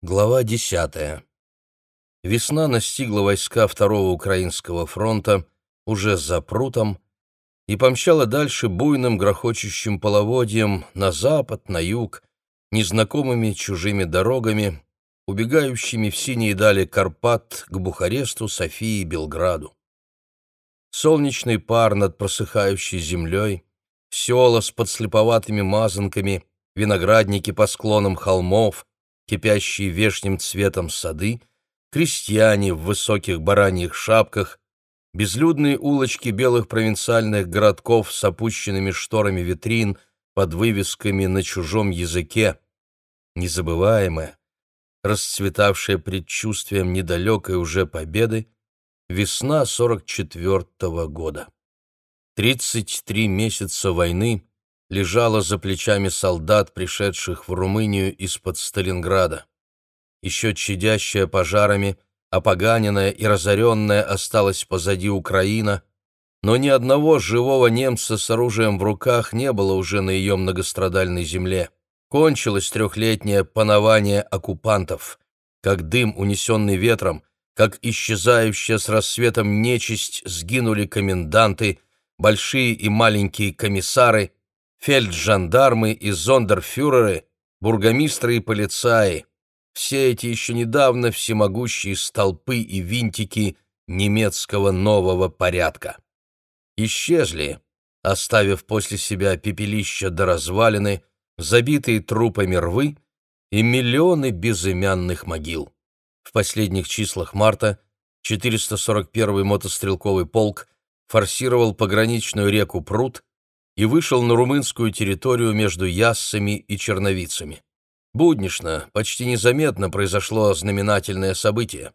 Глава десятая. Весна настигла войска Второго Украинского фронта уже за прутом и помчала дальше буйным грохочущим половодьем на запад, на юг, незнакомыми чужими дорогами, убегающими в синие дали Карпат к Бухаресту, Софии, Белграду. Солнечный пар над просыхающей землей, села с подслеповатыми мазанками, виноградники по склонам холмов, кипящие вешним цветом сады, крестьяне в высоких бараньих шапках, безлюдные улочки белых провинциальных городков с опущенными шторами витрин под вывесками на чужом языке, незабываемое, расцветавшее предчувствием недалекой уже победы, весна 44-го года. 33 месяца войны лежала за плечами солдат, пришедших в Румынию из-под Сталинграда. Еще чадящая пожарами, опоганенная и разоренная осталась позади Украина, но ни одного живого немца с оружием в руках не было уже на ее многострадальной земле. Кончилось трехлетнее панование оккупантов. Как дым, унесенный ветром, как исчезающая с рассветом нечисть, сгинули коменданты, большие и маленькие комиссары — фельджандармы и зондерфюреры, бургомистры и полицаи, все эти еще недавно всемогущие столпы и винтики немецкого нового порядка. Исчезли, оставив после себя пепелища до развалины, забитые трупами рвы и миллионы безымянных могил. В последних числах марта 441-й мотострелковый полк форсировал пограничную реку Прут и вышел на румынскую территорию между Яссами и Черновицами. Буднично, почти незаметно произошло знаменательное событие.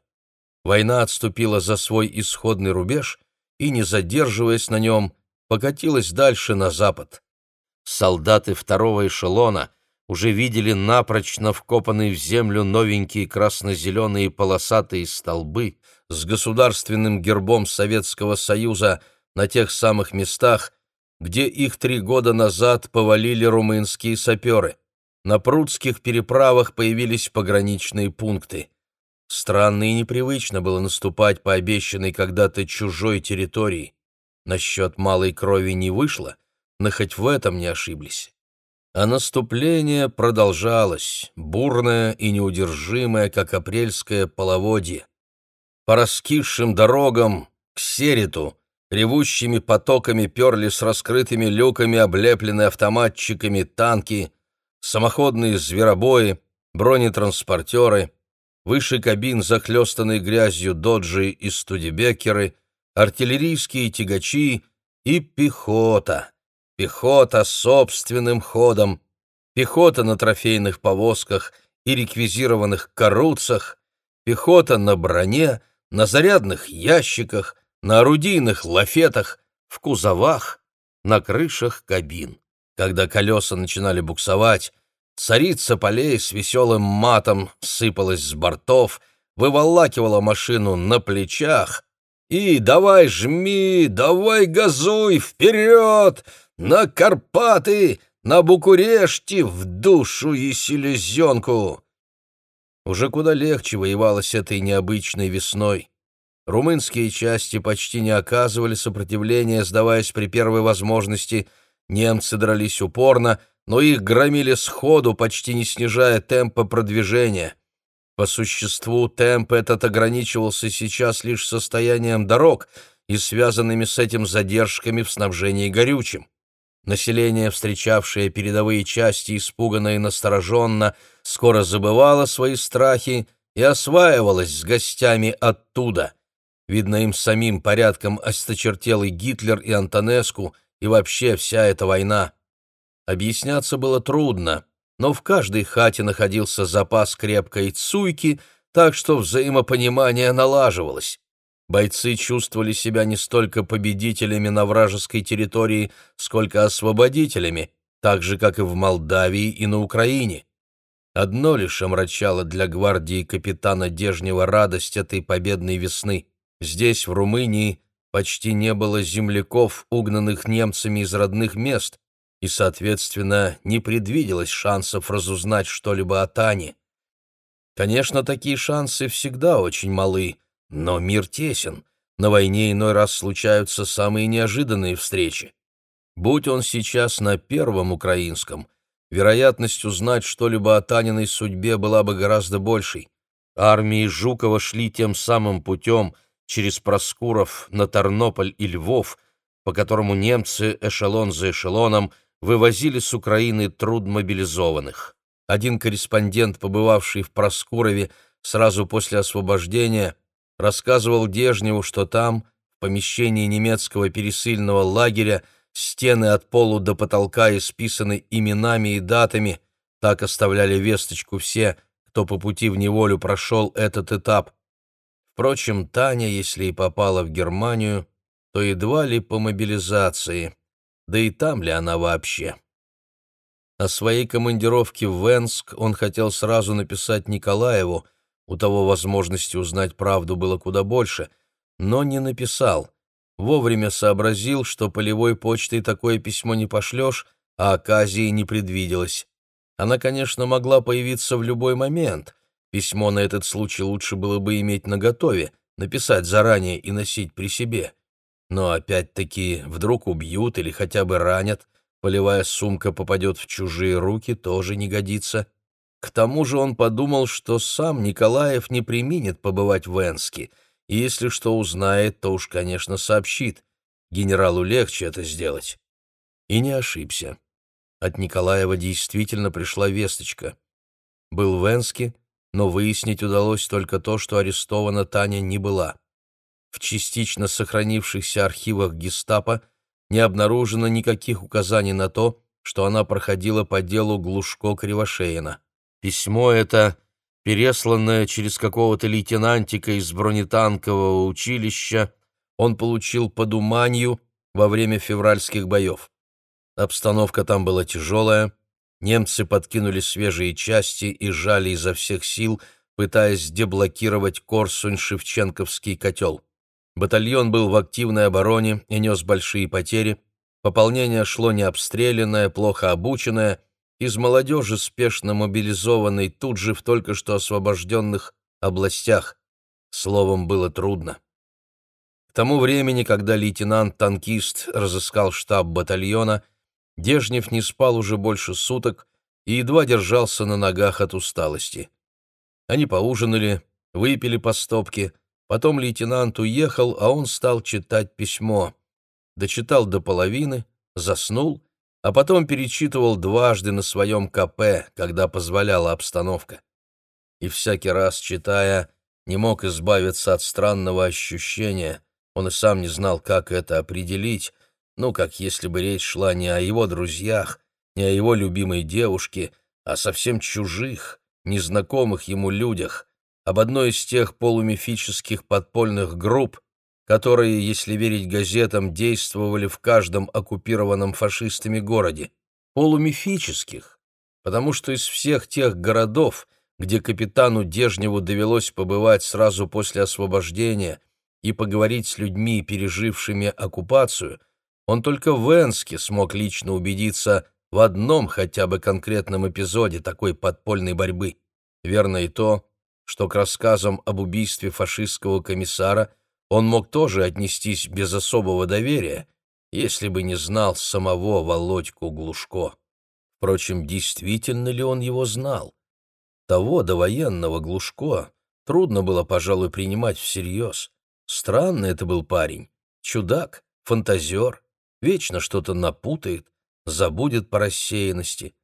Война отступила за свой исходный рубеж и, не задерживаясь на нем, покатилась дальше на запад. Солдаты второго эшелона уже видели напрочно вкопанные в землю новенькие красно-зеленые полосатые столбы с государственным гербом Советского Союза на тех самых местах, где их три года назад повалили румынские саперы. На прудских переправах появились пограничные пункты. Странно и непривычно было наступать по обещанной когда-то чужой территории. Насчет малой крови не вышло, но хоть в этом не ошиблись. А наступление продолжалось, бурное и неудержимое, как апрельское половодье. По раскисшим дорогам к Серету ревущими потоками перли с раскрытыми люками, облепленные автоматчиками танки, самоходные зверобои, бронетранспортеры, выше кабин захлестанные грязью доджи и студебекеры, артиллерийские тягачи и пехота. Пехота собственным ходом, пехота на трофейных повозках и реквизированных каруцах, пехота на броне, на зарядных ящиках, на орудийных лафетах, в кузовах, на крышах кабин. Когда колеса начинали буксовать, царица полей с веселым матом сыпалась с бортов, выволакивала машину на плечах и «давай жми, давай газуй, вперед! На Карпаты, на Букурешти, в душу и селезенку!» Уже куда легче воевалось этой необычной весной. Румынские части почти не оказывали сопротивления, сдаваясь при первой возможности. Немцы дрались упорно, но их громили сходу, почти не снижая темпа продвижения. По существу темп этот ограничивался сейчас лишь состоянием дорог и связанными с этим задержками в снабжении горючим. Население, встречавшее передовые части испуганно и настороженно, скоро забывало свои страхи и осваивалось с гостями оттуда — Видно, им самим порядком осточертелый Гитлер и Антонеску и вообще вся эта война. Объясняться было трудно, но в каждой хате находился запас крепкой цуйки, так что взаимопонимание налаживалось. Бойцы чувствовали себя не столько победителями на вражеской территории, сколько освободителями, так же, как и в Молдавии и на Украине. Одно лишь омрачало для гвардии капитана Дежнева радость этой победной весны. Здесь, в Румынии, почти не было земляков, угнанных немцами из родных мест, и, соответственно, не предвиделось шансов разузнать что-либо о Тане. Конечно, такие шансы всегда очень малы, но мир тесен. На войне иной раз случаются самые неожиданные встречи. Будь он сейчас на первом украинском, вероятность узнать что-либо о Таниной судьбе была бы гораздо большей. Армии Жукова шли тем самым путем через Проскуров на Тарнополь и Львов, по которому немцы эшелон за эшелоном вывозили с Украины трудмобилизованных. Один корреспондент, побывавший в Проскурове сразу после освобождения, рассказывал Дежневу, что там, в помещении немецкого пересыльного лагеря, стены от полу до потолка исписаны именами и датами, так оставляли весточку все, кто по пути в неволю прошел этот этап. Впрочем, Таня, если и попала в Германию, то едва ли по мобилизации, да и там ли она вообще. О своей командировке в Венск он хотел сразу написать Николаеву, у того возможности узнать правду было куда больше, но не написал. Вовремя сообразил, что полевой почтой такое письмо не пошлешь, а оказии не предвиделось. Она, конечно, могла появиться в любой момент. Письмо на этот случай лучше было бы иметь наготове, написать заранее и носить при себе. Но опять-таки, вдруг убьют или хотя бы ранят, полевая сумка попадет в чужие руки, тоже не годится. К тому же он подумал, что сам Николаев не применит побывать в Энске, и если что узнает, то уж, конечно, сообщит. Генералу легче это сделать. И не ошибся. От Николаева действительно пришла весточка. Был в Энске, но выяснить удалось только то, что арестована Таня не была. В частично сохранившихся архивах гестапо не обнаружено никаких указаний на то, что она проходила по делу Глушко-Кривошеина. Письмо это, пересланное через какого-то лейтенантика из бронетанкового училища, он получил по Думанью во время февральских боев. Обстановка там была тяжелая, немцы подкинули свежие части и жали изо всех сил, пытаясь деблокировать Корсунь-Шевченковский котел. Батальон был в активной обороне и нес большие потери, пополнение шло необстрелянное, плохо обученное — из молодежи, спешно мобилизованной тут же в только что освобожденных областях. Словом, было трудно. К тому времени, когда лейтенант-танкист разыскал штаб батальона, Дежнев не спал уже больше суток и едва держался на ногах от усталости. Они поужинали, выпили по стопке, потом лейтенант уехал, а он стал читать письмо. Дочитал до половины, заснул а потом перечитывал дважды на своем КП, когда позволяла обстановка. И всякий раз, читая, не мог избавиться от странного ощущения, он и сам не знал, как это определить, ну, как если бы речь шла не о его друзьях, не о его любимой девушке, а совсем чужих, незнакомых ему людях, об одной из тех полумифических подпольных групп, которые, если верить газетам, действовали в каждом оккупированном фашистами городе, полумифических, потому что из всех тех городов, где капитану Дежневу довелось побывать сразу после освобождения и поговорить с людьми, пережившими оккупацию, он только в Энске смог лично убедиться в одном хотя бы конкретном эпизоде такой подпольной борьбы. Верно и то, что к рассказам об убийстве фашистского комиссара – он мог тоже отнестись без особого доверия, если бы не знал самого Володьку Глушко. Впрочем, действительно ли он его знал? Того довоенного Глушко трудно было, пожалуй, принимать всерьез. Странный это был парень, чудак, фантазер, вечно что-то напутает, забудет по рассеянности.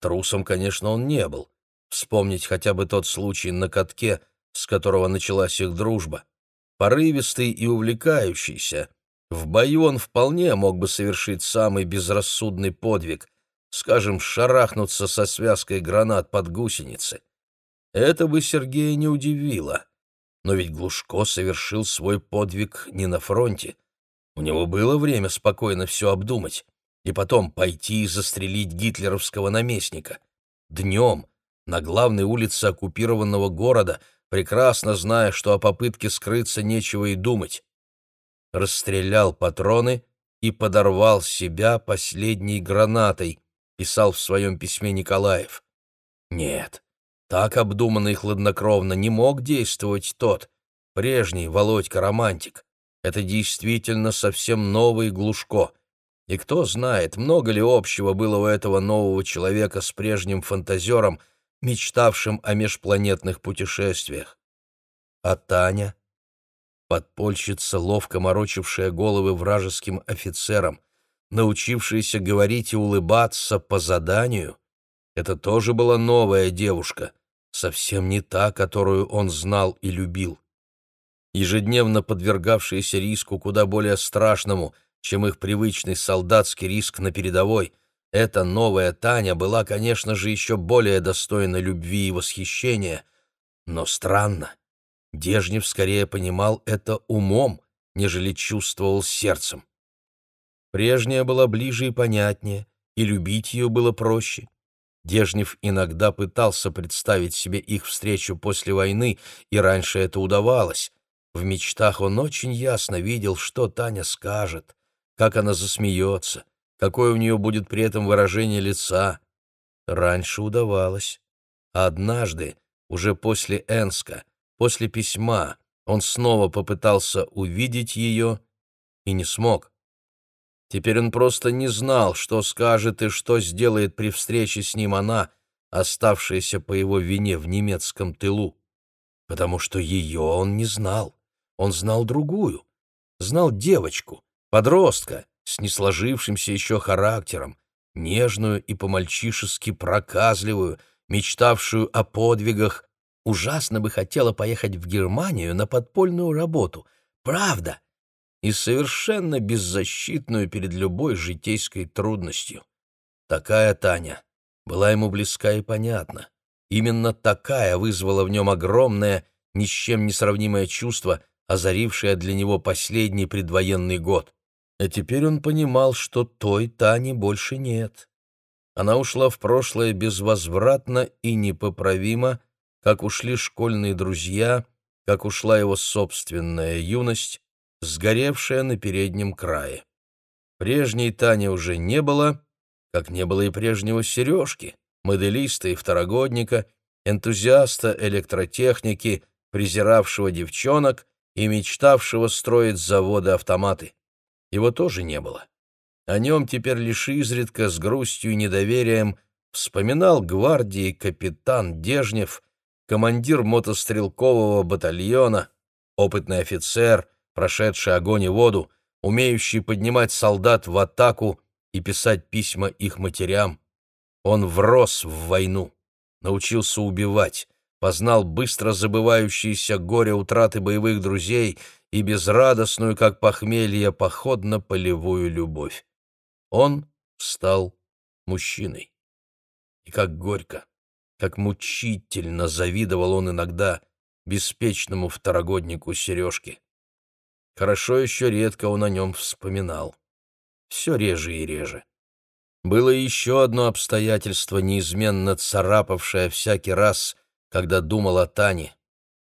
Трусом, конечно, он не был. Вспомнить хотя бы тот случай на катке, с которого началась их дружба порывистый и увлекающийся. В бою он вполне мог бы совершить самый безрассудный подвиг, скажем, шарахнуться со связкой гранат под гусеницы. Это бы Сергея не удивило. Но ведь Глушко совершил свой подвиг не на фронте. У него было время спокойно все обдумать и потом пойти и застрелить гитлеровского наместника. Днем, на главной улице оккупированного города — прекрасно зная, что о попытке скрыться нечего и думать. Расстрелял патроны и подорвал себя последней гранатой, писал в своем письме Николаев. Нет, Так обдуманно и хладнокровно не мог действовать тот, прежний Володька-романтик. Это действительно совсем новый Глушко. И кто знает, много ли общего было у этого нового человека с прежним фантазером, мечтавшим о межпланетных путешествиях. А Таня? Подпольщица, ловко морочившая головы вражеским офицерам, научившаяся говорить и улыбаться по заданию, это тоже была новая девушка, совсем не та, которую он знал и любил. Ежедневно подвергавшаяся риску куда более страшному, чем их привычный солдатский риск на передовой, эта новая Таня была, конечно же, еще более достойна любви и восхищения, но странно. Дежнев скорее понимал это умом, нежели чувствовал сердцем. Прежняя была ближе и понятнее, и любить ее было проще. Дежнев иногда пытался представить себе их встречу после войны, и раньше это удавалось. В мечтах он очень ясно видел, что Таня скажет, как она засмеется, какое у нее будет при этом выражение лица. Раньше удавалось. А однажды, уже после Энска, после письма, он снова попытался увидеть ее и не смог. Теперь он просто не знал, что скажет и что сделает при встрече с ним она, оставшаяся по его вине в немецком тылу. Потому что ее он не знал. Он знал другую. Знал девочку, подростка, с несложившимся еще характером, нежную и по-мальчишески проказливую, мечтавшую о подвигах, ужасно бы хотела поехать в Германию на подпольную работу. Правда, и совершенно беззащитную перед любой житейской трудностью. Такая Таня была ему близка и понятна. Именно такая вызвала в нем огромное, ни с чем не сравнимое чувство, озарившее для него последний предвоенный год. А теперь он понимал, что той Тани больше нет. Она ушла в прошлое безвозвратно и непоправимо, как ушли школьные друзья, как ушла его собственная юность, сгоревшая на переднем крае. Прежней Тани уже не было, как не было и прежнего Сережки, моделиста и второгодника, энтузиаста электротехники, презиравшего девчонок и мечтавшего строить заводы-автоматы. Его тоже не было. О нем теперь лишь изредка с грустью и недоверием вспоминал гвардии капитан Дежнев, командир мотострелкового батальона, опытный офицер — прошедший огонь и воду, умеющий поднимать солдат в атаку и писать письма их матерям. Он врос в войну, научился убивать, познал быстро забывающиеся горе утраты боевых друзей и безрадостную, как похмелье, походно-полевую любовь. Он стал мужчиной. И как горько, как мучительно завидовал он иногда беспечному второгоднику Сережке. Хорошо еще редко он о нем вспоминал. Все реже и реже. Было еще одно обстоятельство, неизменно царапавшее всякий раз, когда думал о Тане.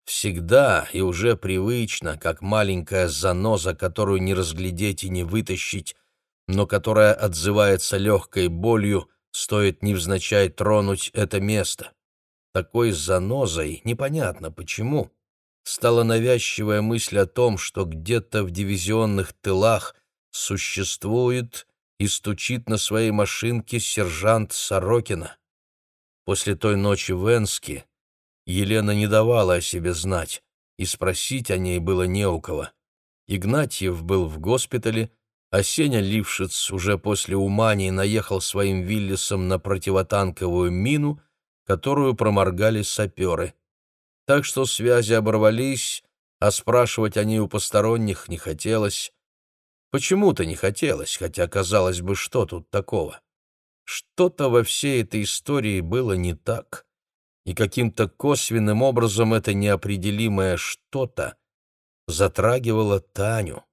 Всегда и уже привычно, как маленькая заноза, которую не разглядеть и не вытащить, но которая отзывается легкой болью, стоит невзначай тронуть это место. Такой занозой непонятно почему стала навязчивая мысль о том, что где-то в дивизионных тылах существует и стучит на своей машинке сержант Сорокина. После той ночи в Энске Елена не давала о себе знать, и спросить о ней было не у кого. Игнатьев был в госпитале, а Сеня Лившиц уже после Умани наехал своим Виллисом на противотанковую мину, которую проморгали саперы так что связи оборвались, а спрашивать о ней у посторонних не хотелось. Почему-то не хотелось, хотя, казалось бы, что тут такого? Что-то во всей этой истории было не так, и каким-то косвенным образом это неопределимое что-то затрагивало Таню.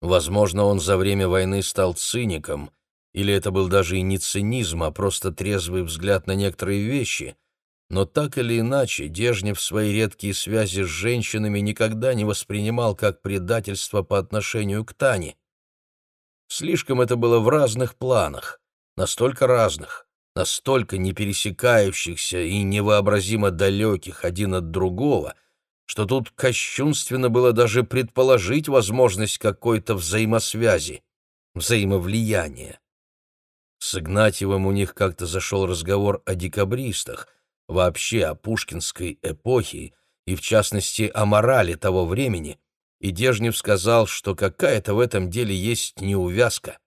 Возможно, он за время войны стал циником, или это был даже и не цинизм, а просто трезвый взгляд на некоторые вещи — но так или иначе Дежнев свои редкие связи с женщинами никогда не воспринимал как предательство по отношению к Тане. Слишком это было в разных планах, настолько разных, настолько не пересекающихся и невообразимо далеких один от другого, что тут кощунственно было даже предположить возможность какой-то взаимосвязи, взаимовлияния. С Игнатьевым у них как-то зашел разговор о декабристах, вообще о пушкинской эпохе и, в частности, о морали того времени, и Дежнев сказал, что какая-то в этом деле есть неувязка.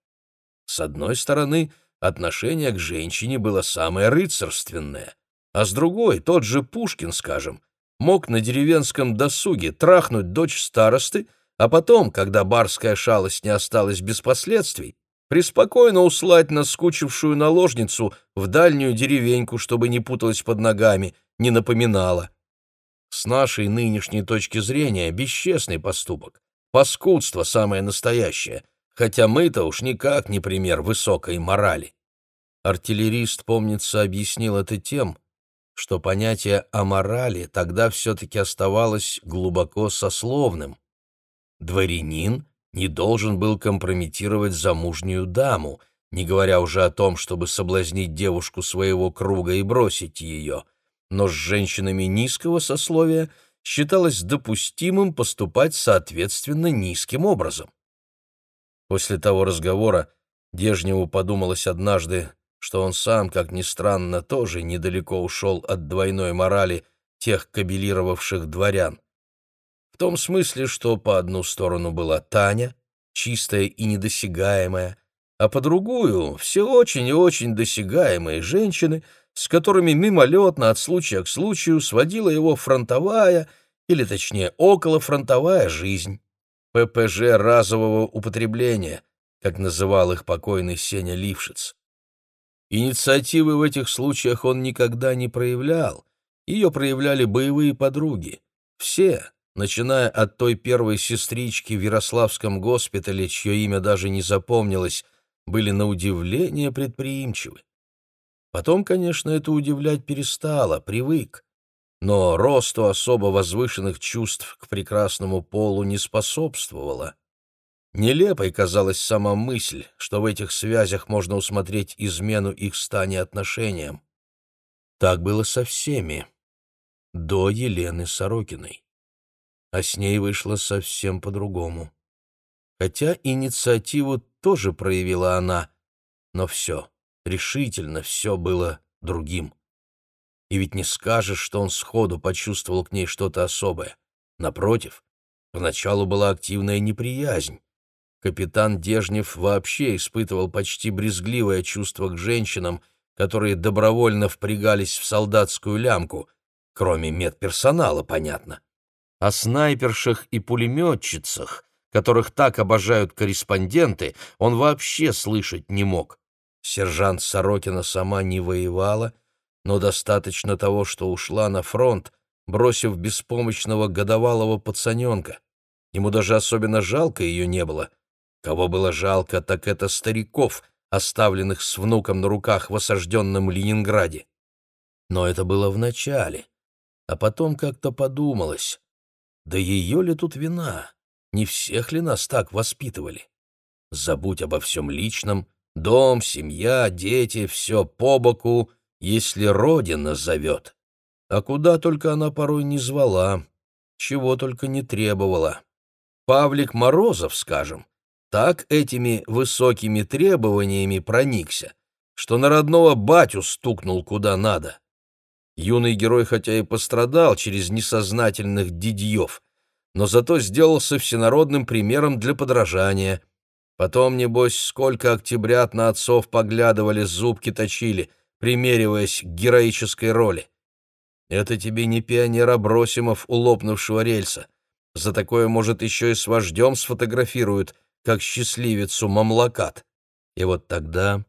С одной стороны, отношение к женщине было самое рыцарственное, а с другой, тот же Пушкин, скажем, мог на деревенском досуге трахнуть дочь старосты, а потом, когда барская шалость не осталась без последствий, преспокойно услать наскучившую наложницу в дальнюю деревеньку, чтобы не путалась под ногами, не напоминала. С нашей нынешней точки зрения бесчестный поступок, паскудство самое настоящее, хотя мы-то уж никак не пример высокой морали. Артиллерист, помнится, объяснил это тем, что понятие о морали тогда все-таки оставалось глубоко сословным. Дворянин не должен был компрометировать замужнюю даму, не говоря уже о том, чтобы соблазнить девушку своего круга и бросить ее, но с женщинами низкого сословия считалось допустимым поступать соответственно низким образом. После того разговора Дежневу подумалось однажды, что он сам, как ни странно, тоже недалеко ушел от двойной морали тех кабелировавших дворян. В том смысле, что по одну сторону была Таня, чистая и недосягаемая, а по другую — все очень и очень досягаемые женщины, с которыми мимолетно от случая к случаю сводила его фронтовая, или точнее околофронтовая жизнь, ППЖ разового употребления, как называл их покойный Сеня Лившиц. Инициативы в этих случаях он никогда не проявлял. Ее проявляли боевые подруги. Все, начиная от той первой сестрички в Ярославском госпитале, чье имя даже не запомнилось, были на удивление предприимчивы. Потом, конечно, это удивлять перестало, привык. Но росту особо возвышенных чувств к прекрасному полу не способствовало. Нелепой казалась сама мысль, что в этих связях можно усмотреть измену их стане отношениям. Так было со всеми, до Елены Сорокиной. А с ней вышло совсем по-другому. Хотя инициативу тоже проявила она, но все, решительно все было другим. И ведь не скажешь, что он сходу почувствовал к ней что-то особое. Напротив, поначалу была активная неприязнь, Капитан Дежнев вообще испытывал почти брезгливое чувство к женщинам, которые добровольно впрягались в солдатскую лямку, кроме медперсонала, понятно. О снайпершах и пулеметчицах, которых так обожают корреспонденты, он вообще слышать не мог. Сержант Сорокина сама не воевала, но достаточно того, что ушла на фронт, бросив беспомощного годовалого пацаненка. Ему даже особенно жалко ее не было — Кого было жалко, так это стариков, оставленных с внуком на руках в осажденном Ленинграде. Но это было в начале, а потом как-то подумалось, да ее ли тут вина, не всех ли нас так воспитывали? Забудь обо всем личном, дом, семья, дети, все по боку, если Родина зовет. А куда только она порой не звала, чего только не требовала. Павлик Морозов, скажем, так этими высокими требованиями проникся, что на родного батю стукнул куда надо. Юный герой хотя и пострадал через несознательных дидьев, но зато сделался всенародным примером для подражания. Потом, небось, сколько октябрят на отцов поглядывали, зубки точили, примериваясь к героической роли. Это тебе не пионер Абросимов у лопнувшего рельса. За такое, может, еще и с вождем сфотографируют, как счастливицу Мамлакат. И вот тогда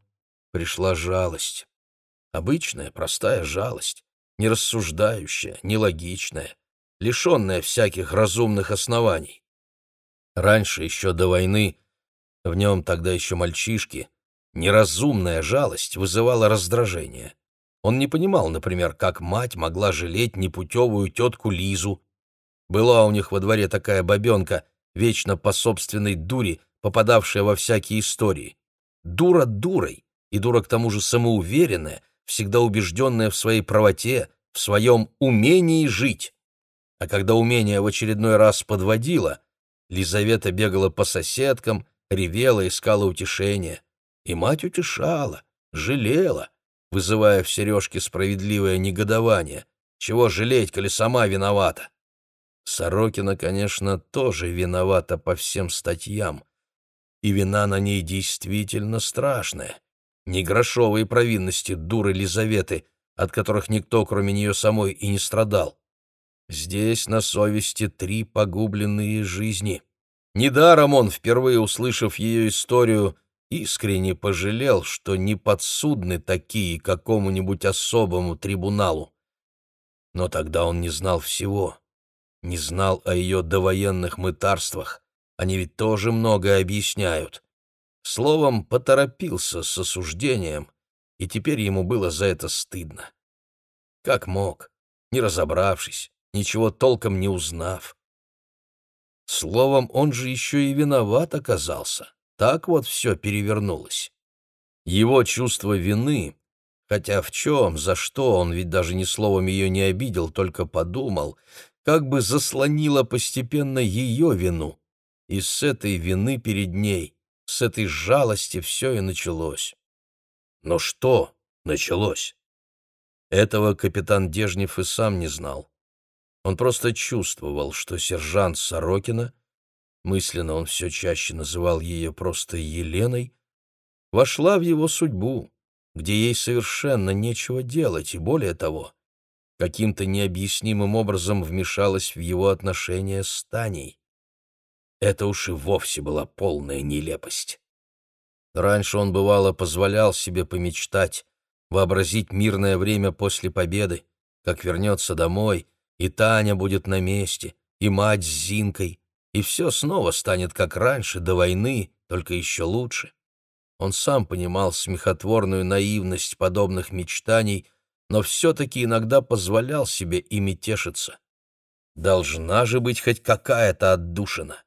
пришла жалость. Обычная, простая жалость, не рассуждающая, нелогичная, лишенная всяких разумных оснований. Раньше, еще до войны, в нем тогда еще мальчишки, неразумная жалость вызывала раздражение. Он не понимал, например, как мать могла жалеть непутевую тетку Лизу. Была у них во дворе такая бабенка, вечно по собственной дури, попадавшая во всякие истории. Дура дурой, и дура к тому же самоуверенная, всегда убежденная в своей правоте, в своем умении жить. А когда умение в очередной раз подводило, Лизавета бегала по соседкам, ревела, искала утешения. И мать утешала, жалела, вызывая в Сережке справедливое негодование. Чего жалеть, коли сама виновата? Сорокина, конечно, тоже виновата по всем статьям. И вина на ней действительно страшная. Не грошовые провинности дуры Лизаветы, от которых никто, кроме нее самой, и не страдал. Здесь на совести три погубленные жизни. Недаром он, впервые услышав ее историю, искренне пожалел, что не подсудны такие какому-нибудь особому трибуналу. Но тогда он не знал всего, не знал о ее довоенных мытарствах, они ведь тоже многое объясняют. Словом, поторопился с осуждением, и теперь ему было за это стыдно. Как мог, не разобравшись, ничего толком не узнав. Словом, он же еще и виноват оказался. Так вот все перевернулось. Его чувство вины, хотя в чем, за что, он ведь даже ни словом ее не обидел, только подумал, как бы заслонило постепенно ее вину. И с этой вины перед ней, с этой жалости все и началось. Но что началось? Этого капитан Дежнев и сам не знал. Он просто чувствовал, что сержант Сорокина, мысленно он все чаще называл ее просто Еленой, вошла в его судьбу, где ей совершенно нечего делать, и более того, каким-то необъяснимым образом вмешалась в его отношения с Таней. Это уж и вовсе была полная нелепость. Раньше он, бывало, позволял себе помечтать, вообразить мирное время после победы, как вернется домой — и Таня будет на месте, и мать с Зинкой, и все снова станет как раньше, до войны, только еще лучше. Он сам понимал смехотворную наивность подобных мечтаний, но все-таки иногда позволял себе ими тешиться. Должна же быть хоть какая-то отдушина.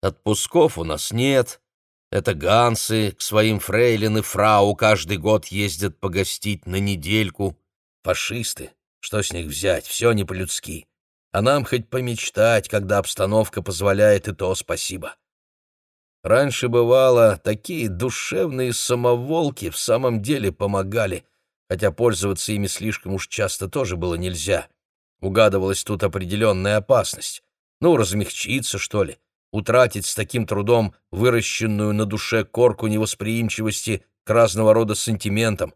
Отпусков у нас нет. Это гансы к своим фрейлин и фрау каждый год ездят погостить на недельку. Фашисты, что с них взять? Все не по-людски. А нам хоть помечтать, когда обстановка позволяет, и то спасибо. Раньше бывало, такие душевные самоволки в самом деле помогали, хотя пользоваться ими слишком уж часто тоже было нельзя. Угадывалась тут определенная опасность. Ну, размягчиться, что ли, утратить с таким трудом выращенную на душе корку невосприимчивости к разного рода сантиментам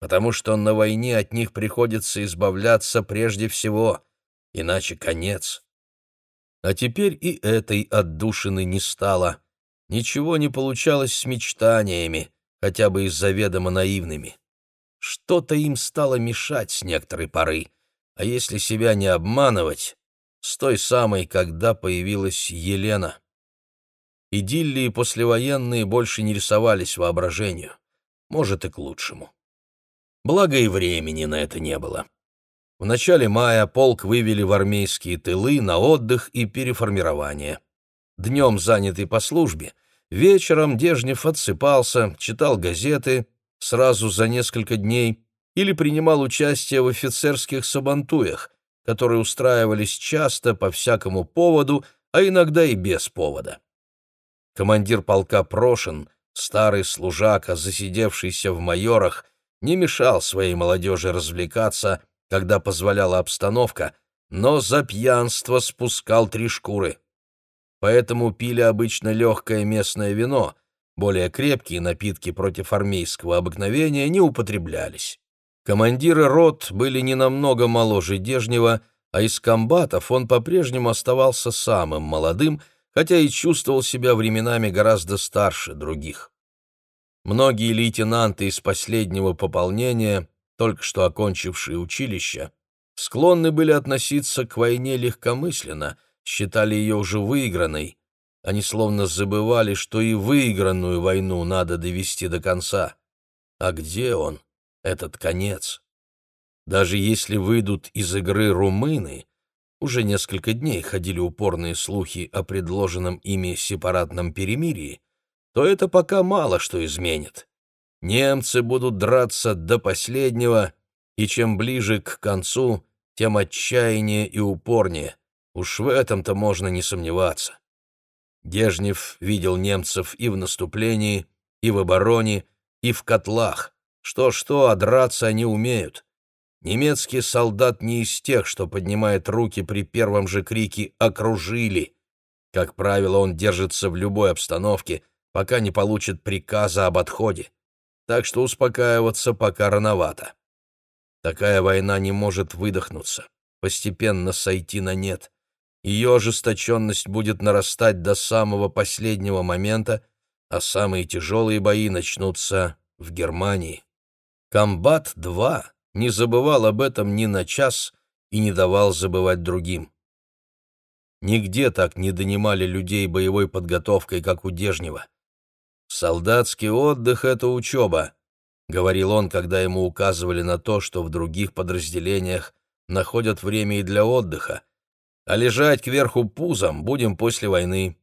потому что на войне от них приходится избавляться прежде всего, иначе конец. А теперь и этой отдушины не стало. Ничего не получалось с мечтаниями, хотя бы и заведомо наивными. Что-то им стало мешать с некоторой поры, а если себя не обманывать, с той самой, когда появилась Елена. Идиллии послевоенные больше не рисовались воображению. Может, и к лучшему. Благо и времени на это не было. В начале мая полк вывели в армейские тылы на отдых и переформирование. Днем занятый по службе, вечером Дежнев отсыпался, читал газеты сразу за несколько дней или принимал участие в офицерских сабантуях, которые устраивались часто по всякому поводу, а иногда и без повода. Командир полка Прошин, старый служака, засидевшийся в майорах, не мешал своей молодежи развлекаться, когда позволяла обстановка, но за пьянство спускал три шкуры. Поэтому пили обычно легкое местное вино, более крепкие напитки против армейского обыкновения не употреблялись. Командиры рот были не намного моложе Дежнева, а из комбатов он по-прежнему оставался самым молодым, хотя и чувствовал себя временами гораздо старше других. Многие лейтенанты из последнего пополнения, только что окончившие училище, склонны были относиться к войне легкомысленно, считали ее уже выигранной. Они словно забывали, что и выигранную войну надо довести до конца. А где он, этот конец? Даже если выйдут из игры румыны, уже несколько дней ходили упорные слухи о предложенном ими сепаратном перемирии, то это пока мало что изменит. Немцы будут драться до последнего, и чем ближе к концу, тем отчаяннее и упорнее. Уж в этом-то можно не сомневаться. Дежнев видел немцев и в наступлении, и в обороне, и в котлах. Что-что, а драться они умеют. Немецкий солдат не из тех, что поднимает руки при первом же крике «окружили». Как правило, он держится в любой обстановке, пока не получит приказа об отходе. Так что успокаиваться пока рановато. Такая война не может выдохнуться, постепенно сойти на нет. Ее ожесточенность будет нарастать до самого последнего момента, а самые тяжелые бои начнутся в Германии. Комбат-2 не забывал об этом ни на час и не давал забывать другим. Нигде так не донимали людей боевой подготовкой, как у Дежнева. «Солдатский отдых — это учеба», — говорил он, когда ему указывали на то, что в других подразделениях находят время и для отдыха, а лежать кверху пузом будем после войны.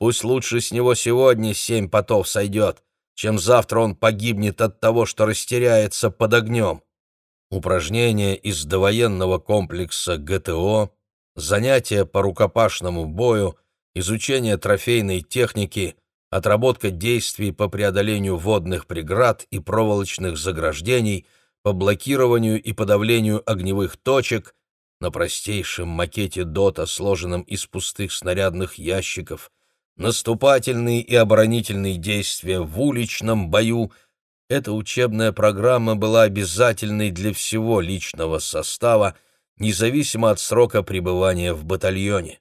Пусть лучше с него сегодня семь потов сойдет, чем завтра он погибнет от того, что растеряется под огнем. Упражнения из довоенного комплекса ГТО, занятия по рукопашному бою, изучение трофейной техники, отработка действий по преодолению водных преград и проволочных заграждений, по блокированию и подавлению огневых точек, на простейшем макете ДОТа, сложенном из пустых снарядных ящиков, наступательные и оборонительные действия в уличном бою — эта учебная программа была обязательной для всего личного состава, независимо от срока пребывания в батальоне.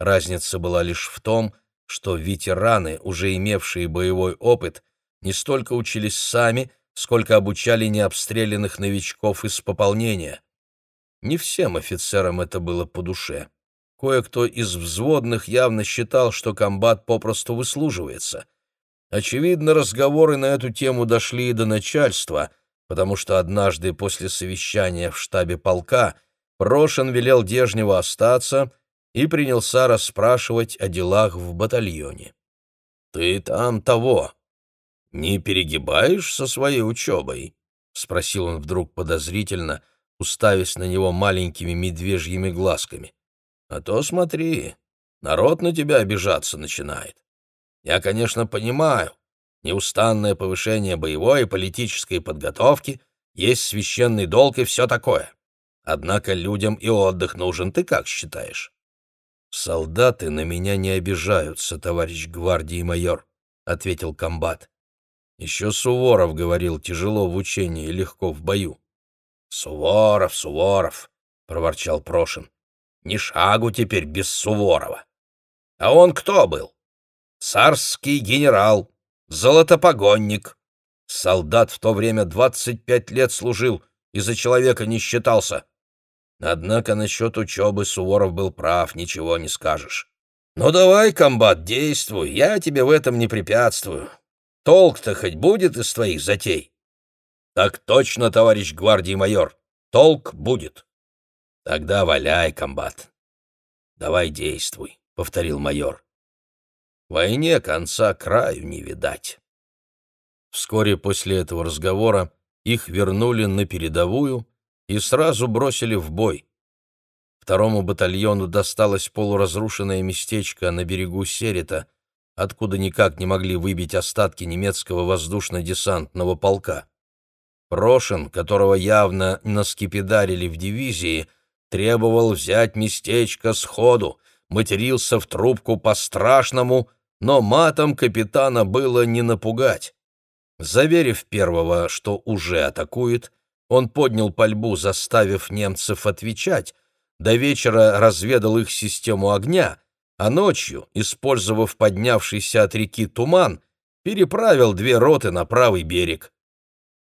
Разница была лишь в том, что ветераны, уже имевшие боевой опыт, не столько учились сами, сколько обучали необстрелянных новичков из пополнения. Не всем офицерам это было по душе. Кое-кто из взводных явно считал, что комбат попросту выслуживается — Очевидно, разговоры на эту тему дошли и до начальства, потому что однажды после совещания в штабе полка Прошин велел Дежнева остаться и принялся расспрашивать о делах в батальоне. «Ты там того, не перегибаешь со своей учебой?» — спросил он вдруг подозрительно, уставясь на него маленькими медвежьими глазками. «А то смотри, народ на тебя обижаться начинает. Я, конечно, понимаю, неустанное повышение боевой и политической подготовки есть священный долг и все такое. Однако людям и отдых нужен, ты как считаешь? «Солдаты на меня не обижаются, товарищ гвардии майор», — ответил комбат. «Еще Суворов говорил, тяжело в учении и легко в бою». «Суворов, Суворов», — проворчал Прошин. «Ни шагу теперь без Суворова. А он кто был? Царский генерал, золотопогонник. Солдат в то время двадцать пять лет служил и за человека не считался. Однако насчет учебы Суворов был прав, ничего не скажешь. Ну давай, комбат, действуй, я тебе в этом не препятствую. Толк-то хоть будет из твоих затей? Так точно, товарищ гвардии майор, толк будет. Тогда валяй, комбат. Давай действуй, повторил майор. Войне конца краю не видать. Вскоре после этого разговора их вернули на передовую и сразу бросили в бой. Второму батальону досталось полуразрушенное местечко на берегу Серета, откуда никак не могли выбить остатки немецкого воздушно-десантного полка. Прошин, которого явно наскепидарили в дивизии, требовал взять местечко сходу, матерился в трубку по-страшному, но матом капитана было не напугать. Заверив первого, что уже атакует, он поднял пальбу, заставив немцев отвечать, до вечера разведал их систему огня, а ночью, использовав поднявшийся от реки туман, переправил две роты на правый берег.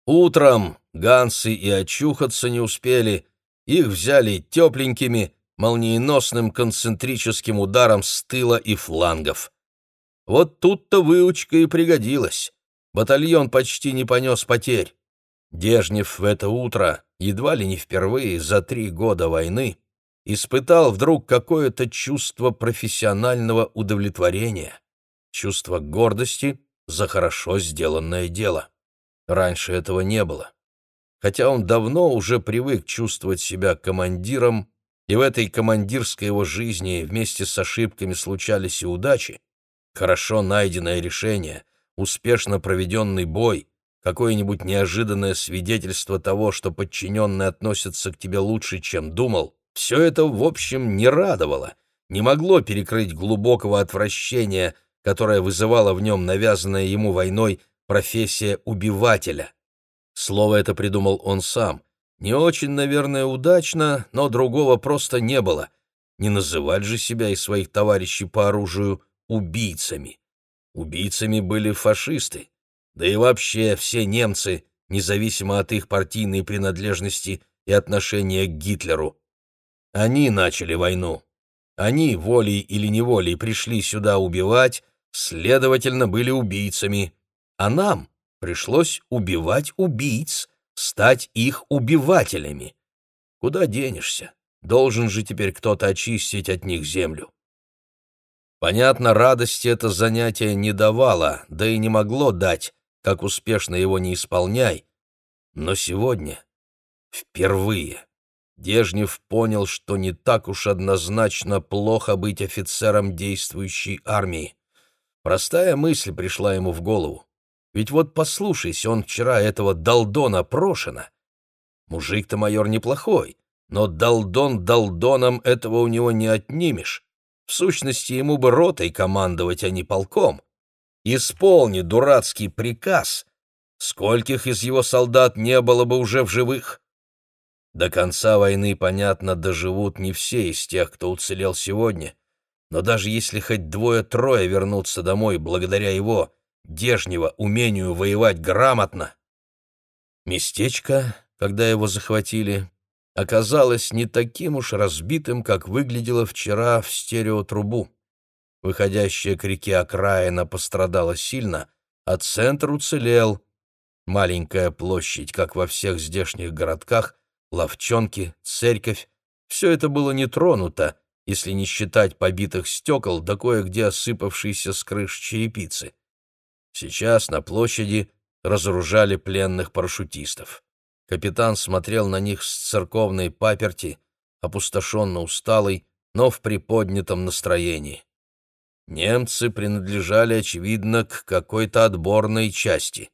Утром гансы и очухаться не успели, их взяли тепленькими, молниеносным концентрическим ударом с тыла и флангов. Вот тут-то выучка и пригодилась. Батальон почти не понес потерь. Дежнев в это утро, едва ли не впервые за три года войны, испытал вдруг какое-то чувство профессионального удовлетворения, чувство гордости за хорошо сделанное дело. Раньше этого не было. Хотя он давно уже привык чувствовать себя командиром, и в этой командирской его жизни вместе с ошибками случались и удачи, хорошо найденное решение, успешно проведенный бой, какое-нибудь неожиданное свидетельство того, что подчиненный относится к тебе лучше, чем думал, все это, в общем, не радовало, не могло перекрыть глубокого отвращения, которое вызывала в нем навязанная ему войной профессия убивателя. Слово это придумал он сам. Не очень, наверное, удачно, но другого просто не было. Не называть же себя и своих товарищей по оружию убийцами. Убийцами были фашисты. Да и вообще все немцы, независимо от их партийной принадлежности и отношения к Гитлеру. Они начали войну. Они, волей или неволей, пришли сюда убивать, следовательно, были убийцами. А нам пришлось убивать убийц, стать их убивателями. Куда денешься? Должен же теперь кто-то очистить от них землю. Понятно, радости это занятие не давало, да и не могло дать, как успешно его не исполняй. Но сегодня, впервые, Дежнев понял, что не так уж однозначно плохо быть офицером действующей армии. Простая мысль пришла ему в голову. Ведь вот послушайся, он вчера этого Далдона Прошина. Мужик-то майор неплохой, но Далдон Далдоном этого у него не отнимешь. В сущности, ему бы ротой командовать, а не полком. Исполни дурацкий приказ. Скольких из его солдат не было бы уже в живых? До конца войны, понятно, доживут не все из тех, кто уцелел сегодня, но даже если хоть двое-трое вернутся домой благодаря его, Дежнего, умению воевать грамотно. Местечко, когда его захватили, оказалось не таким уж разбитым, как выглядело вчера в стереотрубу. Выходящая к реке окраина пострадала сильно, а центр уцелел. Маленькая площадь, как во всех здешних городках, ловчонки, церковь — все это было не тронуто, если не считать побитых стекол да кое-где осыпавшейся с крыш черепицы. Сейчас на площади разоружали пленных парашютистов. Капитан смотрел на них с церковной паперти, опустошенно усталый, но в приподнятом настроении. Немцы принадлежали, очевидно, к какой-то отборной части.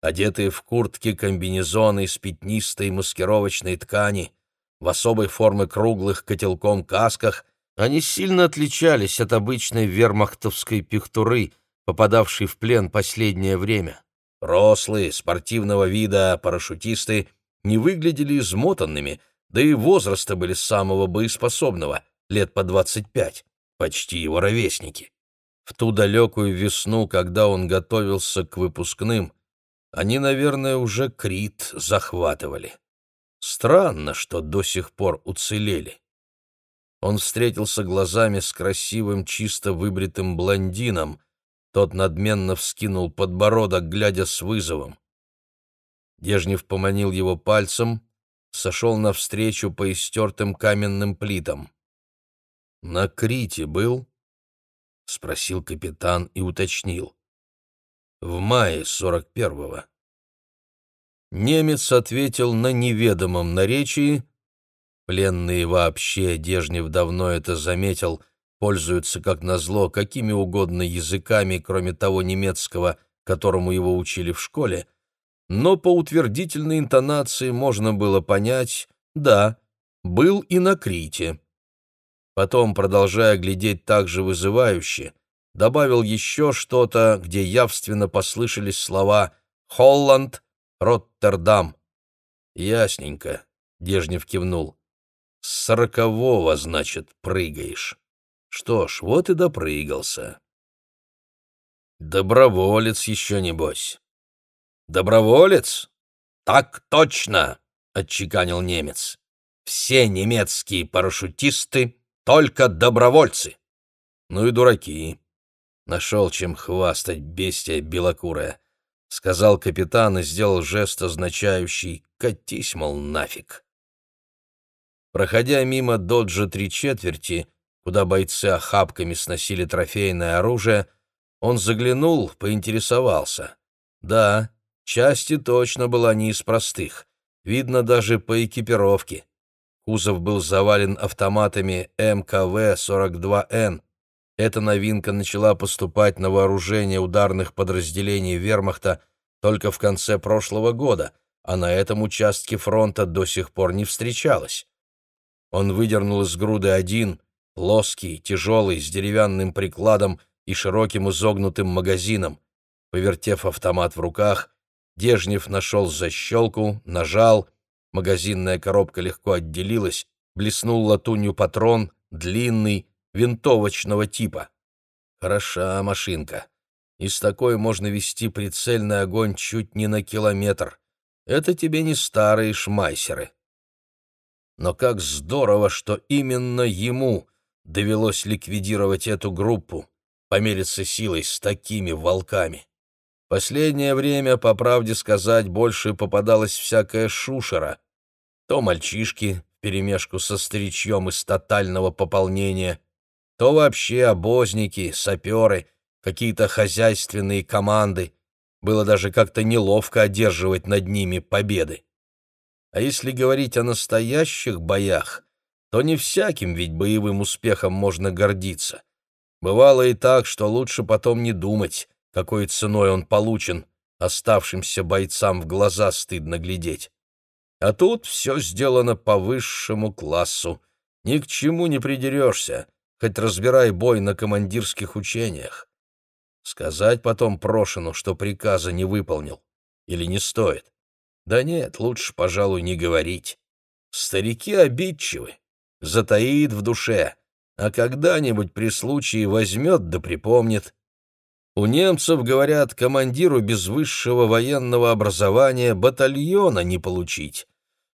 Одетые в куртки, комбинезоны из пятнистой маскировочной ткани, в особой формы круглых котелком касках, они сильно отличались от обычной вермахтовской пихтуры, попадавшей в плен последнее время. Рослые, спортивного вида парашютисты не выглядели измотанными, да и возраста были самого боеспособного, лет по двадцать пять почти его ровесники. В ту далекую весну, когда он готовился к выпускным, они, наверное, уже Крит захватывали. Странно, что до сих пор уцелели. Он встретился глазами с красивым, чисто выбритым блондином. Тот надменно вскинул подбородок, глядя с вызовом. Дежнев поманил его пальцем, сошел навстречу по истертым каменным плитам. «На Крите был?» — спросил капитан и уточнил. «В мае сорок первого». Немец ответил на неведомом наречии. Пленные вообще, Дежнев давно это заметил, пользуются, как назло, какими угодно языками, кроме того немецкого, которому его учили в школе, но по утвердительной интонации можно было понять «да, был и на Крите». Потом, продолжая глядеть так же вызывающе, добавил еще что-то, где явственно послышались слова «Холланд», «Роттердам». «Ясненько», — Дежнев кивнул. «С сорокового, значит, прыгаешь. Что ж, вот и допрыгался». «Доброволец еще, небось». «Доброволец? Так точно!» — отчеканил немец. «Все немецкие парашютисты только добровольцы. Ну и дураки. Нашел чем хвастать, бестия белокурая. Сказал капитан и сделал жест, означающий «катись, мол, нафиг». Проходя мимо доджа три четверти, куда бойцы охапками сносили трофейное оружие, он заглянул, поинтересовался. Да, Части точно была не из простых. Видно даже по экипировке. Кузов был завален автоматами МКВ-42Н. Эта новинка начала поступать на вооружение ударных подразделений вермахта только в конце прошлого года, а на этом участке фронта до сих пор не встречалась. Он выдернул из груды один, плоский, тяжелый, с деревянным прикладом и широким изогнутым магазином. Повертев автомат в руках, Дежнев нашел защелку, нажал, магазинная коробка легко отделилась, блеснул латунью патрон, длинный, винтовочного типа. Хороша машинка. Из такой можно вести прицельный огонь чуть не на километр. Это тебе не старые шмайсеры. Но как здорово, что именно ему довелось ликвидировать эту группу, помериться силой с такими волками. Последнее время, по правде сказать, больше попадалась всякая шушера. То мальчишки вперемешку со старичьем из тотального пополнения, то вообще обозники, саперы, какие-то хозяйственные команды. Было даже как-то неловко одерживать над ними победы. А если говорить о настоящих боях, то не всяким ведь боевым успехом можно гордиться. Бывало и так, что лучше потом не думать, какой ценой он получен, оставшимся бойцам в глаза стыдно глядеть. А тут все сделано по высшему классу, ни к чему не придерешься, хоть разбирай бой на командирских учениях. Сказать потом Прошину, что приказа не выполнил, или не стоит? Да нет, лучше, пожалуй, не говорить. Старики обидчивы, затаит в душе, а когда-нибудь при случае возьмет да припомнит. У немцев, говорят, командиру без высшего военного образования батальона не получить.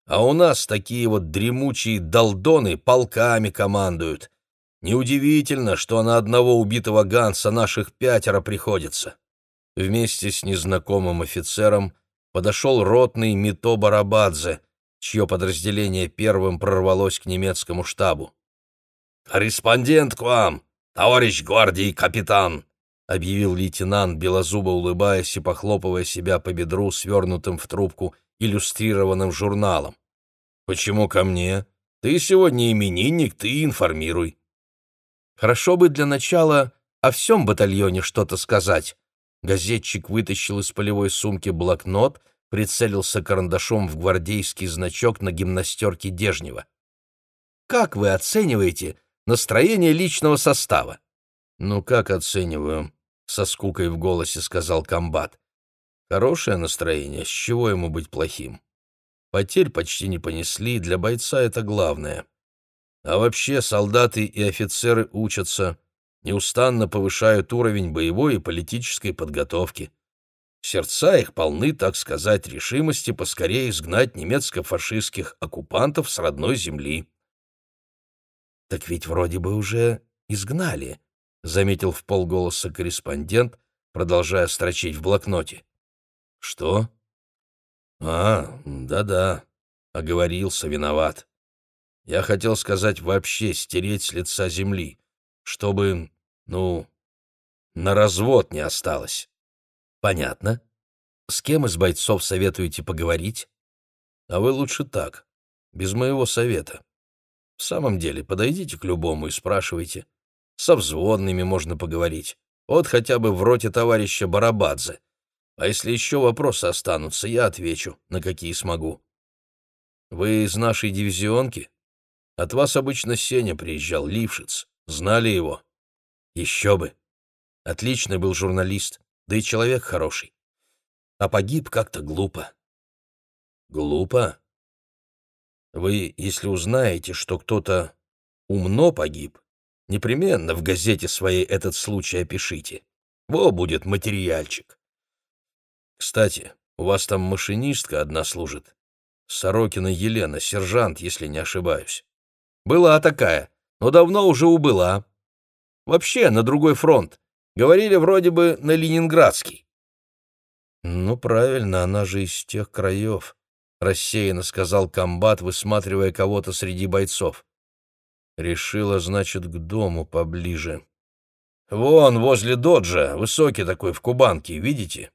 А у нас такие вот дремучие долдоны полками командуют, Неудивительно, что на одного убитого Ганса наших пятеро приходится. Вместе с незнакомым офицером подошел ротный Мито Барабадзе, чье подразделение первым прорвалось к немецкому штабу. «Корреспондент к вам, товарищ гвардии капитан!» — объявил лейтенант, белозубо улыбаясь и похлопывая себя по бедру, свернутым в трубку иллюстрированным журналом. «Почему ко мне? Ты сегодня именинник, ты информируй». Хорошо бы для начала о всем батальоне что-то сказать. Газетчик вытащил из полевой сумки блокнот, прицелился карандашом в гвардейский значок на гимнастерке Дежнева. «Как вы оцениваете настроение личного состава?» «Ну, как оцениваю?» — со скукой в голосе сказал комбат. «Хорошее настроение, с чего ему быть плохим? Потерь почти не понесли, для бойца это главное. А вообще солдаты и офицеры учатся, неустанно повышают уровень боевой и политической подготовки. Сердца их полны, так сказать, решимости поскорее изгнать немецко-фашистских оккупантов с родной земли. «Так ведь вроде бы уже изгнали», — заметил в полголоса корреспондент, продолжая строчить в блокноте. «Что?» «А, да-да, оговорился, виноват. Я хотел сказать вообще стереть с лица земли, чтобы, ну, на развод не осталось. Понятно. С кем из бойцов советуете поговорить? А вы лучше так, без моего совета. В самом деле, подойдите к любому и спрашивайте. Со взводными можно поговорить. Вот хотя бы в роте товарища Барабадзе. А если еще вопросы останутся, я отвечу, на какие смогу. Вы из нашей дивизионки? От вас обычно Сеня приезжал, Лившиц. Знали его? Еще бы. Отличный был журналист, да и человек хороший. А погиб как-то глупо. Глупо? Вы, если узнаете, что кто-то умно погиб, непременно в газете своей этот случай опишите. Во будет материальчик. Кстати, у вас там машинистка одна служит. Сорокина Елена, сержант, если не ошибаюсь. Была такая, но давно уже убыла. Вообще на другой фронт. Говорили вроде бы на Ленинградский. Ну, правильно, она же из тех краев, — рассеянно сказал комбат, высматривая кого-то среди бойцов. Решила, значит, к дому поближе. Вон, возле доджа, высокий такой, в кубанке, видите?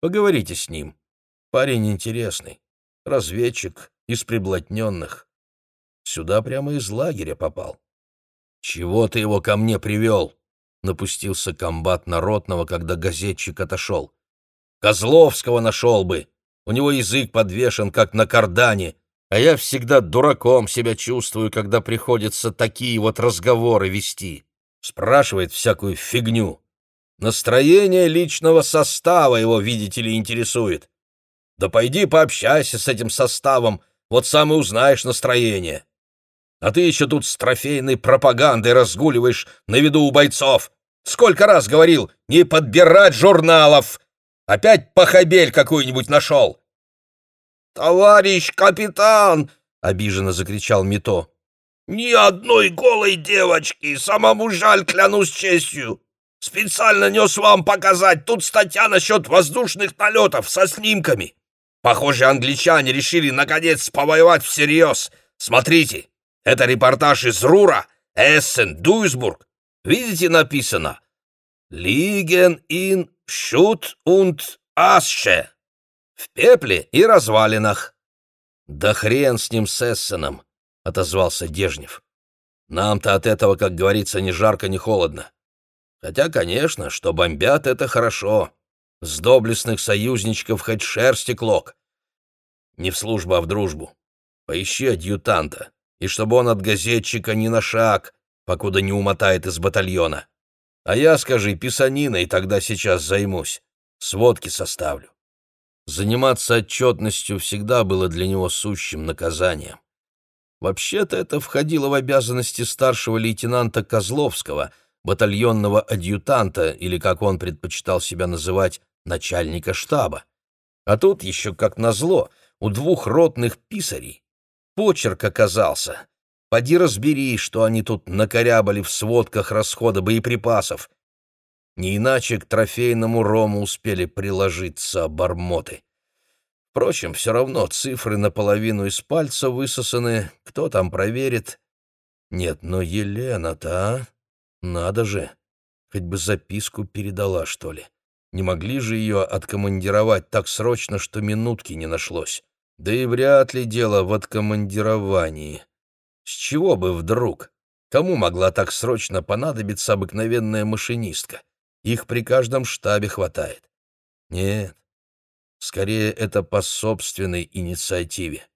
Поговорите с ним. Парень интересный, разведчик из приблотненных. Сюда прямо из лагеря попал. «Чего ты его ко мне привел?» — напустился комбат Народного, когда газетчик отошел. «Козловского нашел бы! У него язык подвешен, как на кардане, а я всегда дураком себя чувствую, когда приходится такие вот разговоры вести. Спрашивает всякую фигню. Настроение личного состава его, видите ли, интересует. Да пойди пообщайся с этим составом, вот сам и узнаешь настроение. А ты еще тут с трофейной пропагандой разгуливаешь на виду у бойцов. Сколько раз говорил, не подбирать журналов. Опять похабель какую-нибудь нашел. «Товарищ капитан!» — обиженно закричал Мито. «Ни одной голой девочки! Самому жаль, клянусь честью! Специально нес вам показать, тут статья насчет воздушных налетов со снимками! Похоже, англичане решили, наконец, повоевать всерьез! Смотрите, это репортаж из Рура, Эссен, Дуйсбург. Видите, написано «Лиген ин Шут und Асше» в пепле и развалинах. «Да хрен с ним, с Эссеном!» — отозвался Дежнев. «Нам-то от этого, как говорится, ни жарко, ни холодно. Хотя, конечно, что бомбят — это хорошо. С доблестных союзничков хоть шерсти клок. Не в службу, а в дружбу. Поищи адъютанта и чтобы он от газетчика ни на шаг, покуда не умотает из батальона. А я, скажи, писаниной тогда сейчас займусь, сводки составлю. Заниматься отчетностью всегда было для него сущим наказанием. Вообще-то это входило в обязанности старшего лейтенанта Козловского, батальонного адъютанта, или, как он предпочитал себя называть, начальника штаба. А тут еще, как назло, у двух ротных писарей почерк оказался. Поди разбери, что они тут накорябали в сводках расхода боеприпасов. Не иначе к трофейному рому успели приложиться обормоты. Впрочем, все равно цифры наполовину из пальца высосаны, кто там проверит. Нет, но Елена-то, а? Надо же! Хоть бы записку передала, что ли. Не могли же ее откомандировать так срочно, что минутки не нашлось. Да и вряд ли дело в откомандировании. С чего бы вдруг? Кому могла так срочно понадобиться обыкновенная машинистка? Их при каждом штабе хватает. Нет, скорее это по собственной инициативе.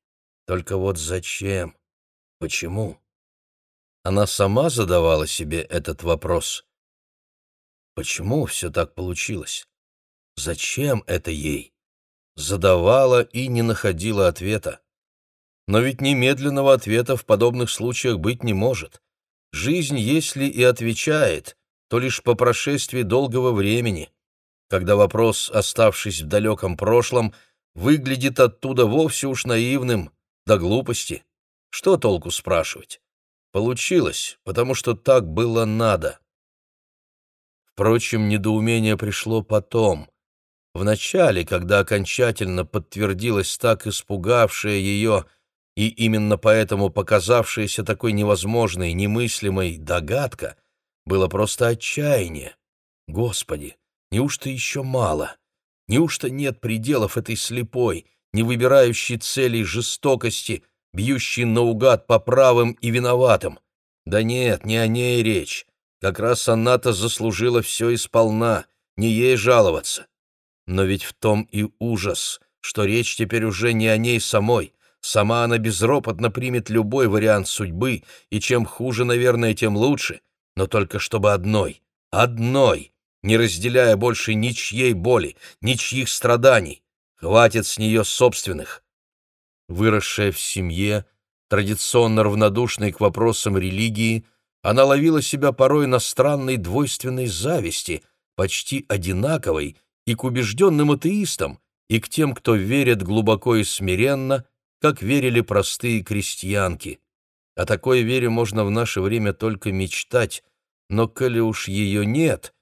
Только вот зачем? Почему? Она сама задавала себе этот вопрос. Почему все так получилось? Зачем это ей? задавала и не находила ответа. Но ведь немедленного ответа в подобных случаях быть не может. Жизнь, если и отвечает, то лишь по прошествии долгого времени, когда вопрос, оставшись в далеком прошлом, выглядит оттуда вовсе уж наивным, до глупости. Что толку спрашивать? Получилось, потому что так было надо. Впрочем, недоумение пришло потом, в начале, когда окончательно подтвердилась так испугавшая ее и именно поэтому показавшаяся такой невозможной, немыслимой догадка, было просто отчаяние. Господи, неужто еще мало? Неужто нет пределов этой слепой, не выбирающей целей жестокости, бьющей наугад по правым и виноватым? Да нет, не о ней речь. Как раз она-то заслужила все исполна, не ей жаловаться. Но ведь в том и ужас, что речь теперь уже не о ней самой. Сама она безропотно примет любой вариант судьбы, и чем хуже, наверное, тем лучше, но только чтобы одной, одной, не разделяя больше ничьей боли, ничьих страданий. Хватит с нее собственных. Выросшая в семье, традиционно равнодушной к вопросам религии, она ловила себя порой на странной двойственной зависти, почти одинаковой и к убежденным атеистам, и к тем, кто верит глубоко и смиренно, как верили простые крестьянки. О такой вере можно в наше время только мечтать, но коли уж ее нет,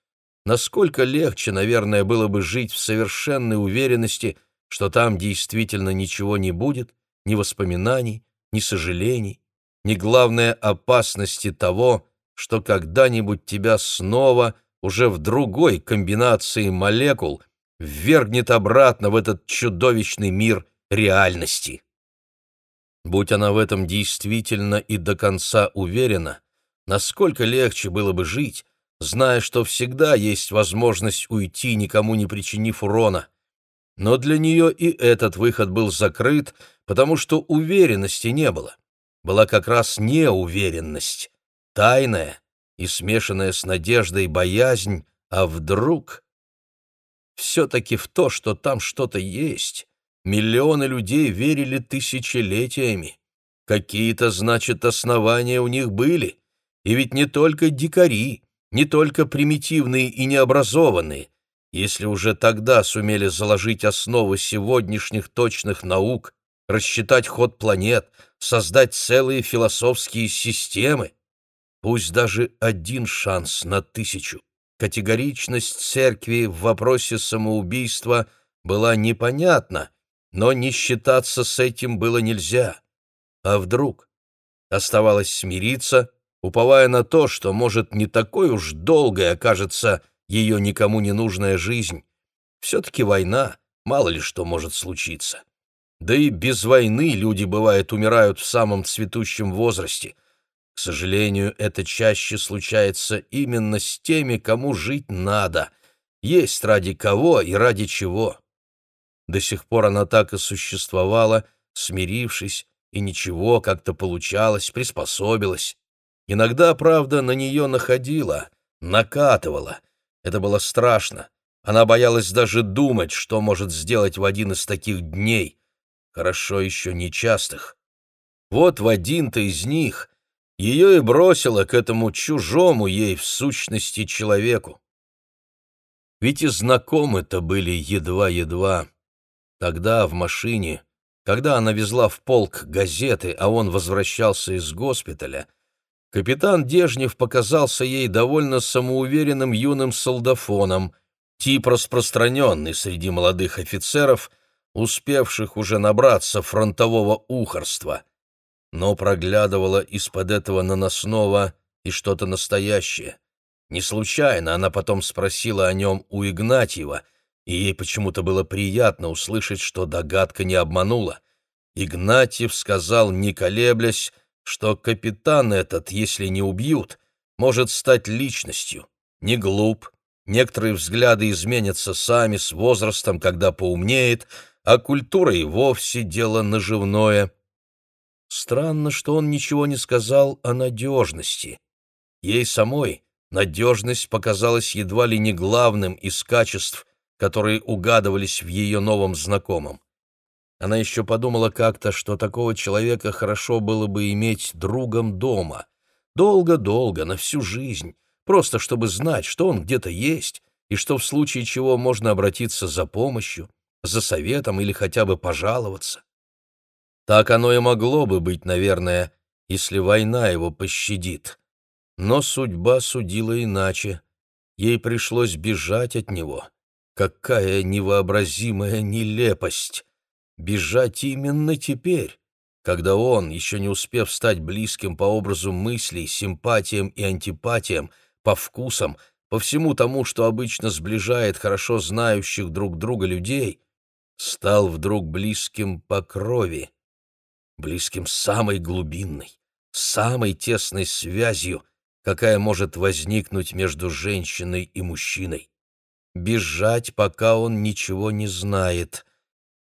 насколько легче, наверное, было бы жить в совершенной уверенности, что там действительно ничего не будет, ни воспоминаний, ни сожалений, ни главной опасности того, что когда-нибудь тебя снова — уже в другой комбинации молекул ввергнет обратно в этот чудовищный мир реальности. Будь она в этом действительно и до конца уверена, насколько легче было бы жить, зная, что всегда есть возможность уйти, никому не причинив урона. Но для нее и этот выход был закрыт, потому что уверенности не было. Была как раз неуверенность, тайная и смешанная с надеждой боязнь, а вдруг... Все-таки в то, что там что-то есть, миллионы людей верили тысячелетиями. Какие-то, значит, основания у них были. И ведь не только дикари, не только примитивные и необразованные. Если уже тогда сумели заложить основы сегодняшних точных наук, рассчитать ход планет, создать целые философские системы, пусть даже один шанс на тысячу. Категоричность церкви в вопросе самоубийства была непонятна, но не считаться с этим было нельзя. А вдруг? Оставалось смириться, уповая на то, что, может, не такой уж долгой окажется ее никому не нужная жизнь. Все-таки война, мало ли что может случиться. Да и без войны люди, бывает, умирают в самом цветущем возрасте. К сожалению, это чаще случается именно с теми, кому жить надо. Есть ради кого и ради чего. До сих пор она так и существовала, смирившись, и ничего, как-то получалось, приспособилась. Иногда, правда, на нее находила, накатывала. Это было страшно. Она боялась даже думать, что может сделать в один из таких дней. Хорошо еще нечастых. Вот в один-то из них ее и бросило к этому чужому ей в сущности человеку. Ведь и знакомы-то были едва-едва. Тогда в машине, когда она везла в полк газеты, а он возвращался из госпиталя, капитан Дежнев показался ей довольно самоуверенным юным солдафоном, тип распространенный среди молодых офицеров, успевших уже набраться фронтового ухорства. Но проглядывала из-под этого наносного и что-то настоящее. Не случайно она потом спросила о нем у Игнатьева — и ей почему-то было приятно услышать, что догадка не обманула. Игнатьев сказал, не колеблясь, что капитан этот, если не убьют, может стать личностью. Не глуп, некоторые взгляды изменятся сами с возрастом, когда поумнеет, а культура и вовсе дело наживное. Странно, что он ничего не сказал о надежности. Ей самой надежность показалась едва ли не главным из качеств, которые угадывались в ее новом знакомом. Она еще подумала как-то, что такого человека хорошо было бы иметь другом дома. Долго-долго, на всю жизнь, просто чтобы знать, что он где-то есть, и что в случае чего можно обратиться за помощью, за советом или хотя бы пожаловаться. Так оно и могло бы быть, наверное, если война его пощадит. Но судьба судила иначе. Ей пришлось бежать от него. Какая невообразимая нелепость! Бежать именно теперь, когда он, еще не успев стать близким по образу мыслей, симпатиям и антипатиям, по вкусам, по всему тому, что обычно сближает хорошо знающих друг друга людей, стал вдруг близким по крови, близким самой глубинной, самой тесной связью, какая может возникнуть между женщиной и мужчиной бежать, пока он ничего не знает.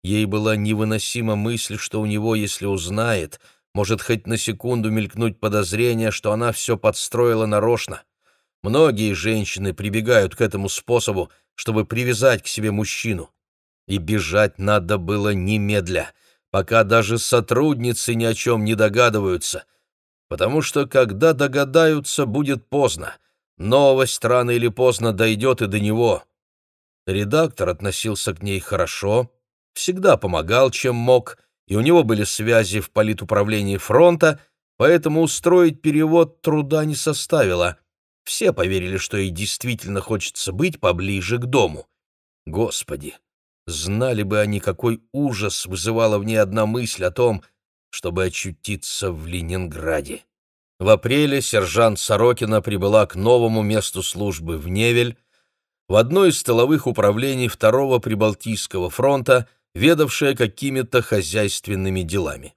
Ей была невыносима мысль, что у него, если узнает, может хоть на секунду мелькнуть подозрение, что она все подстроила нарочно. Многие женщины прибегают к этому способу, чтобы привязать к себе мужчину. И бежать надо было немедля, пока даже сотрудницы ни о чем не догадываются, потому что когда догадаются, будет поздно. Новость рано или поздно дойдет и до него. Редактор относился к ней хорошо, всегда помогал, чем мог, и у него были связи в политуправлении фронта, поэтому устроить перевод труда не составило. Все поверили, что ей действительно хочется быть поближе к дому. Господи, знали бы они, какой ужас вызывала в ней одна мысль о том, чтобы очутиться в Ленинграде. В апреле сержант Сорокина прибыла к новому месту службы в Невель, в одно из столовых управлений Второго Прибалтийского фронта, ведавшее какими-то хозяйственными делами.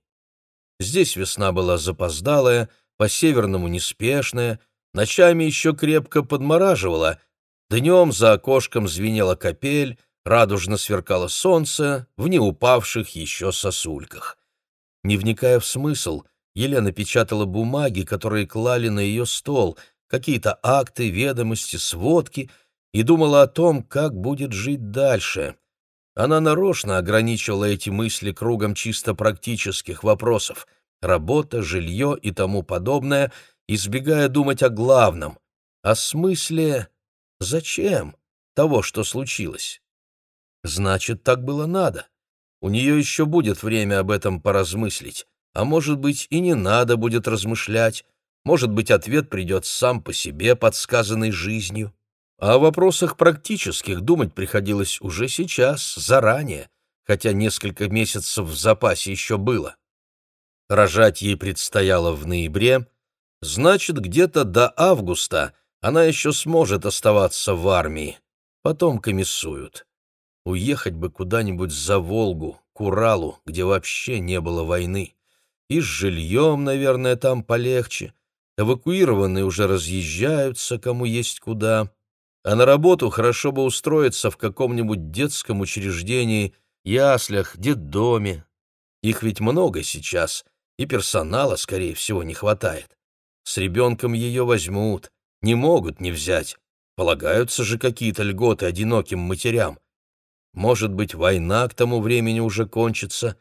Здесь весна была запоздалая, по-северному неспешная, ночами еще крепко подмораживала, днем за окошком звенела капель, радужно сверкало солнце в неупавших еще сосульках. Не вникая в смысл, Елена печатала бумаги, которые клали на ее стол, какие-то акты, ведомости, сводки, и думала о том, как будет жить дальше. Она нарочно ограничивала эти мысли кругом чисто практических вопросов — работа, жилье и тому подобное, избегая думать о главном, о смысле «зачем?» того, что случилось. Значит, так было надо. У нее еще будет время об этом поразмыслить, а может быть и не надо будет размышлять, может быть ответ придет сам по себе, подсказанный жизнью. А о вопросах практических думать приходилось уже сейчас, заранее, хотя несколько месяцев в запасе еще было. Рожать ей предстояло в ноябре, значит, где-то до августа она еще сможет оставаться в армии, потом комиссуют. Уехать бы куда-нибудь за Волгу, к Уралу, где вообще не было войны. И с жильем, наверное, там полегче. Эвакуированные уже разъезжаются, кому есть куда. А на работу хорошо бы устроиться в каком-нибудь детском учреждении, яслях, детдоме. Их ведь много сейчас, и персонала, скорее всего, не хватает. С ребенком ее возьмут, не могут не взять. Полагаются же какие-то льготы одиноким матерям. Может быть, война к тому времени уже кончится.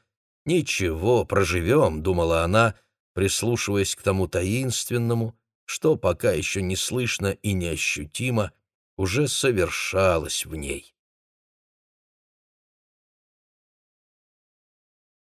Ничего, проживем, — думала она, прислушиваясь к тому таинственному, что пока еще не слышно и неощутимо, уже совершалось в ней.